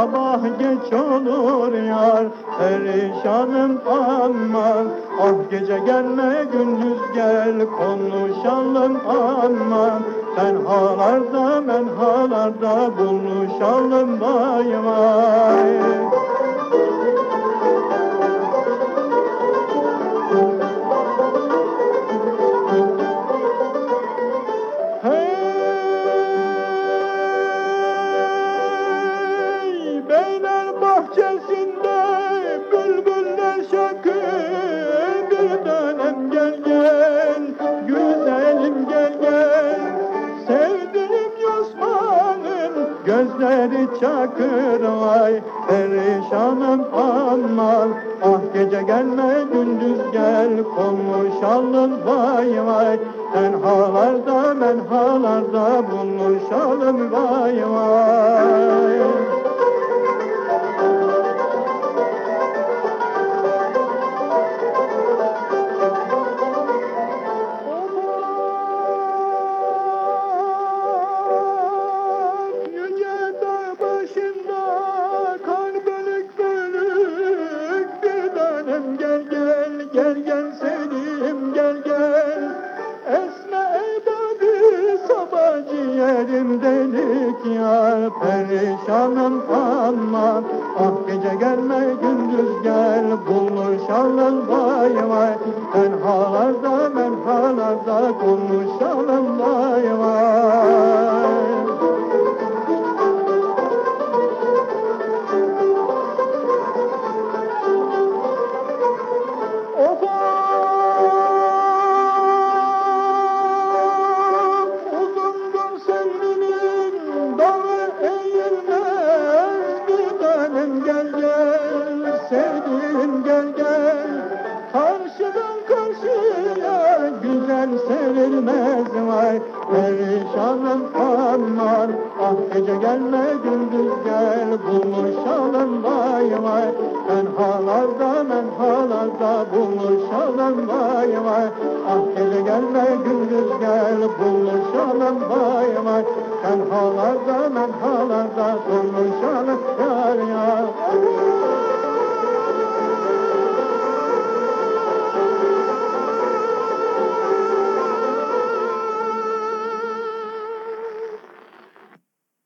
sabah geç olur yar Perişanım aman. Ah gece gelme gündüz gel Konuşalım aman. Tenhalarda menhalarda buluşalım vay vay çakır vay. Perişanım aman. Ah gece gelme gündüz gel. Konuşalım vay vay. Tenhalarda menhalarda buluşalım vay vay gel gel sevdiğim gel gel. Esme edadı sabah ciğerim delik yar. Perişanım aman ah gece gelme gündüz gel. Buluşalım vay vay. Tenhalarda menhalarda konuşalım vay vay gel sevdiğim gel gel. Karşıdan karşıya güzel sevilmez vay. Perişanım aman ah gece gelme gündüz gel. Buluşalım vay vay. Menhalarda menhalarda buluşalım vay vay. Ah gece gelme gündüz gel. Buluşalım vay vay. Tenhalarda menhalarda buluşalım yar yar